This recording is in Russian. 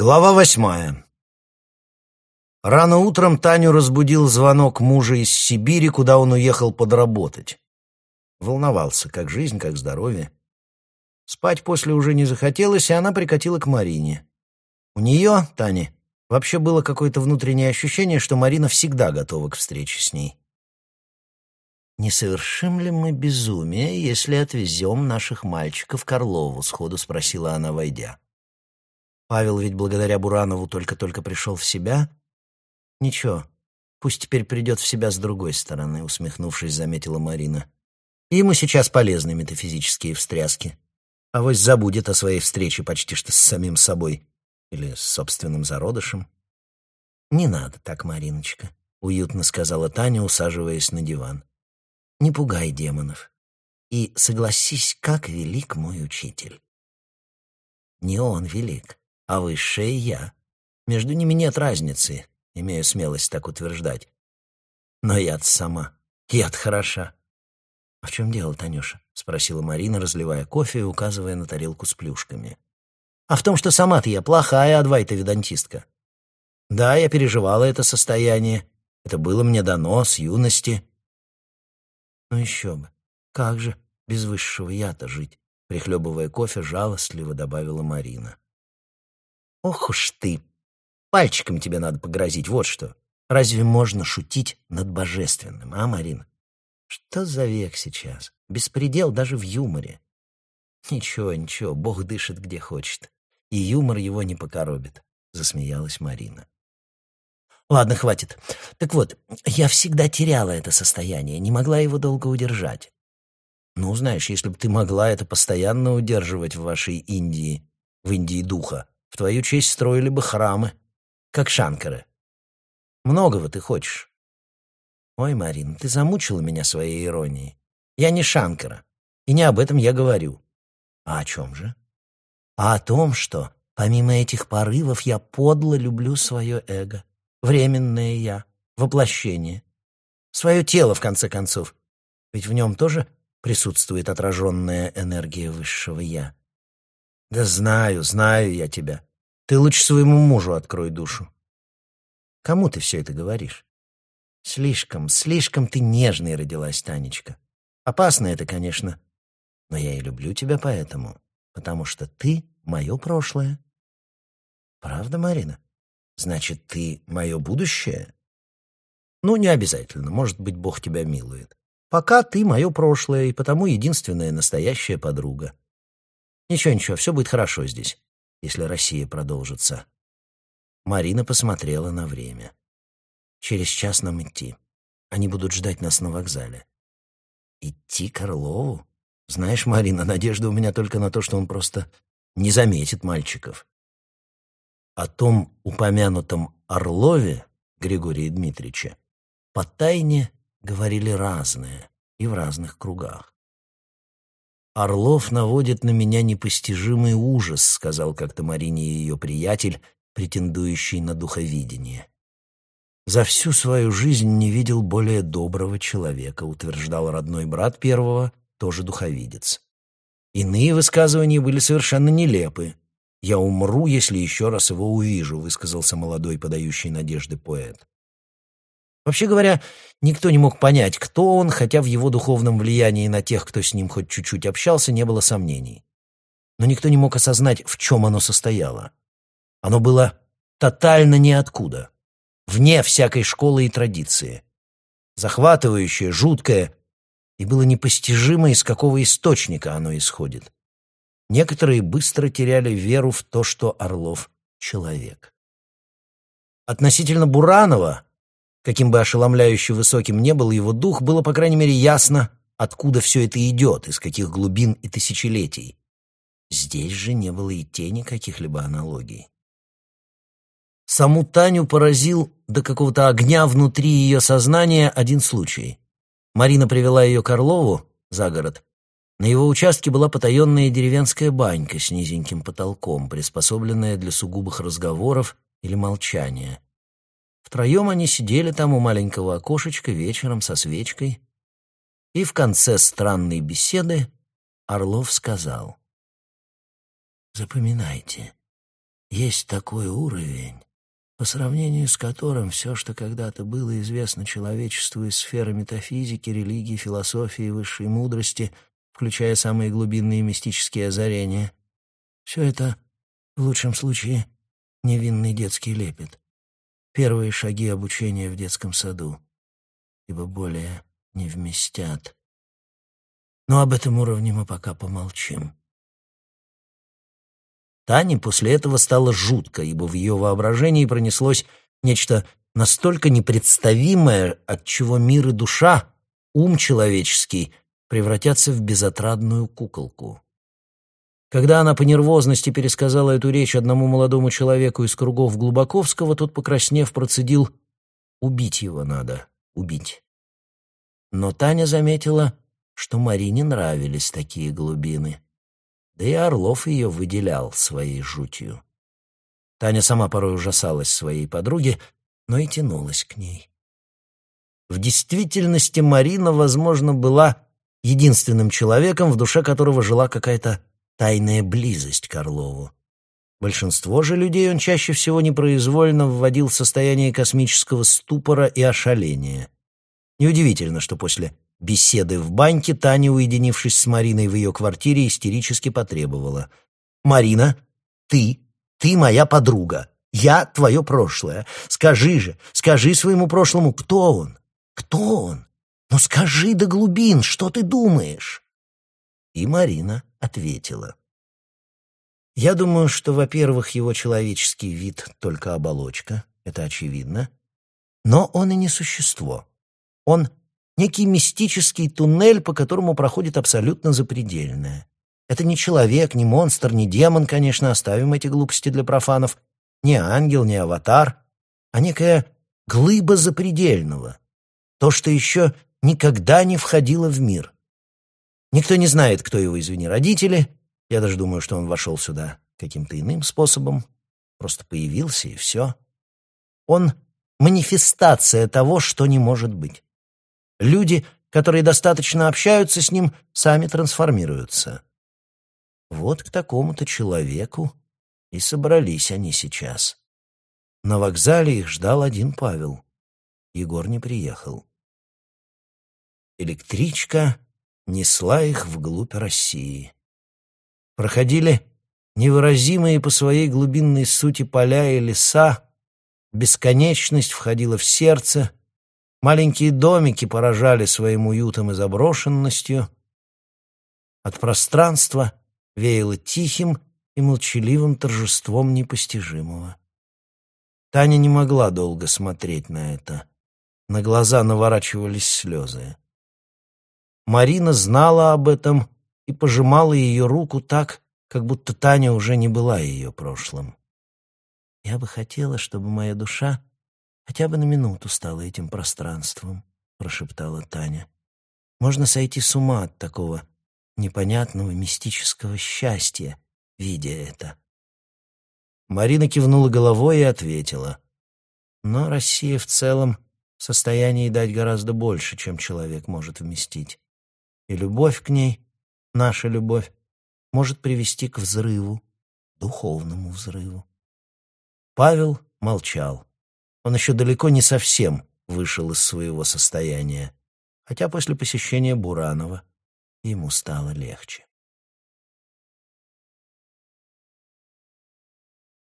Глава восьмая. Рано утром Таню разбудил звонок мужа из Сибири, куда он уехал подработать. Волновался, как жизнь, как здоровье. Спать после уже не захотелось, и она прикатила к Марине. У нее, Тане, вообще было какое-то внутреннее ощущение, что Марина всегда готова к встрече с ней. «Не совершим ли мы безумие, если отвезем наших мальчиков к Орлову?» — сходу спросила она, войдя. Павел ведь благодаря Буранову только-только пришел в себя. Ничего, пусть теперь придет в себя с другой стороны, усмехнувшись, заметила Марина. Ему сейчас полезны метафизические встряски. Авось забудет о своей встрече почти что с самим собой или с собственным зародышем. «Не надо так, Мариночка», — уютно сказала Таня, усаживаясь на диван. Не пугай демонов. И согласись, как велик мой учитель. Не он велик, а высшее я. Между ними нет разницы, имею смелость так утверждать. Но я-то сама, я-то хороша. «А в чем дело, Танюша?» — спросила Марина, разливая кофе и указывая на тарелку с плюшками. «А в том, что сама-то я плохая адвайта-ведантистка. Да, я переживала это состояние. Это было мне дано с юности. Ну еще бы. Как же без высшего я-то жить? Прихлебывая кофе, жалостливо добавила Марина. Ох уж ты! Пальчиком тебе надо погрозить, вот что. Разве можно шутить над божественным, а, Марина? Что за век сейчас? Беспредел даже в юморе. Ничего, ничего, Бог дышит где хочет. И юмор его не покоробит, засмеялась Марина. Ладно, хватит. Так вот, я всегда теряла это состояние, не могла его долго удержать. Ну, знаешь, если бы ты могла это постоянно удерживать в вашей Индии, в Индии духа, в твою честь строили бы храмы, как шанкары. Многого ты хочешь. Ой, Марин, ты замучила меня своей иронией. Я не шанкара, и не об этом я говорю. А о чем же? А о том, что, помимо этих порывов, я подло люблю свое эго временное «я», воплощение. Свое тело, в конце концов. Ведь в нем тоже присутствует отраженная энергия высшего «я». Да знаю, знаю я тебя. Ты лучше своему мужу открой душу. Кому ты все это говоришь? Слишком, слишком ты нежной родилась, Танечка. Опасно это, конечно. Но я и люблю тебя поэтому, потому что ты — мое прошлое. Правда, Марина? Значит, ты мое будущее? Ну, не обязательно. Может быть, Бог тебя милует. Пока ты мое прошлое, и потому единственная настоящая подруга. Ничего, ничего, все будет хорошо здесь, если Россия продолжится. Марина посмотрела на время. Через час нам идти. Они будут ждать нас на вокзале. Идти к Орлову? Знаешь, Марина, надежда у меня только на то, что он просто не заметит мальчиков. О том упомянутом Орлове Григория Дмитриевича по тайне говорили разные и в разных кругах. «Орлов наводит на меня непостижимый ужас», — сказал как-то Марине ее приятель, претендующий на духовидение. «За всю свою жизнь не видел более доброго человека», — утверждал родной брат первого, тоже духовидец. Иные высказывания были совершенно нелепы, «Я умру, если еще раз его увижу», — высказался молодой, подающий надежды поэт. Вообще говоря, никто не мог понять, кто он, хотя в его духовном влиянии на тех, кто с ним хоть чуть-чуть общался, не было сомнений. Но никто не мог осознать, в чем оно состояло. Оно было тотально ниоткуда, вне всякой школы и традиции. Захватывающее, жуткое, и было непостижимо, из какого источника оно исходит. Некоторые быстро теряли веру в то, что Орлов — человек. Относительно Буранова, каким бы ошеломляюще высоким не был его дух, было, по крайней мере, ясно, откуда все это идет, из каких глубин и тысячелетий. Здесь же не было и тени каких-либо аналогий. Саму Таню поразил до какого-то огня внутри ее сознания один случай. Марина привела ее к Орлову за город на его участке была потаенная деревенская банька с низеньким потолком, приспособленная для сугубых разговоров или молчания. Втроем они сидели там у маленького окошечка вечером со свечкой, и в конце странной беседы Орлов сказал «Запоминайте, есть такой уровень, по сравнению с которым все, что когда-то было известно человечеству из сферы метафизики, религии, философии и высшей мудрости, включая самые глубинные мистические озарения, все это, в лучшем случае, невинный детский лепет. Первые шаги обучения в детском саду, ибо более не вместят. Но об этом уровне мы пока помолчим. Тане после этого стало жутко, ибо в ее воображении пронеслось нечто настолько непредставимое, от чего мир и душа, ум человеческий, превратятся в безотрадную куколку. Когда она по нервозности пересказала эту речь одному молодому человеку из кругов Глубоковского, тот, покраснев, процедил «Убить его надо, убить». Но Таня заметила, что Марине нравились такие глубины. Да и Орлов ее выделял своей жутью. Таня сама порой ужасалась своей подруге, но и тянулась к ней. В действительности Марина, возможно, была единственным человеком, в душе которого жила какая-то тайная близость к Орлову. Большинство же людей он чаще всего непроизвольно вводил в состояние космического ступора и ошаления. Неудивительно, что после беседы в баньке, Таня, уединившись с Мариной в ее квартире, истерически потребовала. «Марина, ты, ты моя подруга. Я твое прошлое. Скажи же, скажи своему прошлому, кто он? Кто он? Ну скажи до глубин, что ты думаешь?» И Марина ответила. «Я думаю, что, во-первых, его человеческий вид — только оболочка, это очевидно. Но он и не существо. Он некий мистический туннель, по которому проходит абсолютно запредельное. Это не человек, не монстр, не демон, конечно, оставим эти глупости для профанов, не ангел, не аватар, а некая глыба запредельного. То, что еще никогда не входило в мир. Никто не знает, кто его, извини, родители. Я даже думаю, что он вошел сюда каким-то иным способом. Просто появился, и все. Он — манифестация того, что не может быть. Люди, которые достаточно общаются с ним, сами трансформируются. Вот к такому-то человеку и собрались они сейчас. На вокзале их ждал один Павел. Егор не приехал. Электричка несла их вглубь России. Проходили невыразимые по своей глубинной сути поля и леса, бесконечность входила в сердце, Маленькие домики поражали своим уютом и заброшенностью. От пространства веяло тихим и молчаливым торжеством непостижимого. Таня не могла долго смотреть на это. На глаза наворачивались слезы. Марина знала об этом и пожимала ее руку так, как будто Таня уже не была ее прошлым. «Я бы хотела, чтобы моя душа хотя бы на минуту стала этим пространством», — прошептала Таня. «Можно сойти с ума от такого непонятного мистического счастья, видя это». Марина кивнула головой и ответила. «Но Россия в целом в состоянии дать гораздо больше, чем человек может вместить. И любовь к ней, наша любовь, может привести к взрыву, духовному взрыву». Павел молчал. Он еще далеко не совсем вышел из своего состояния, хотя после посещения Буранова ему стало легче.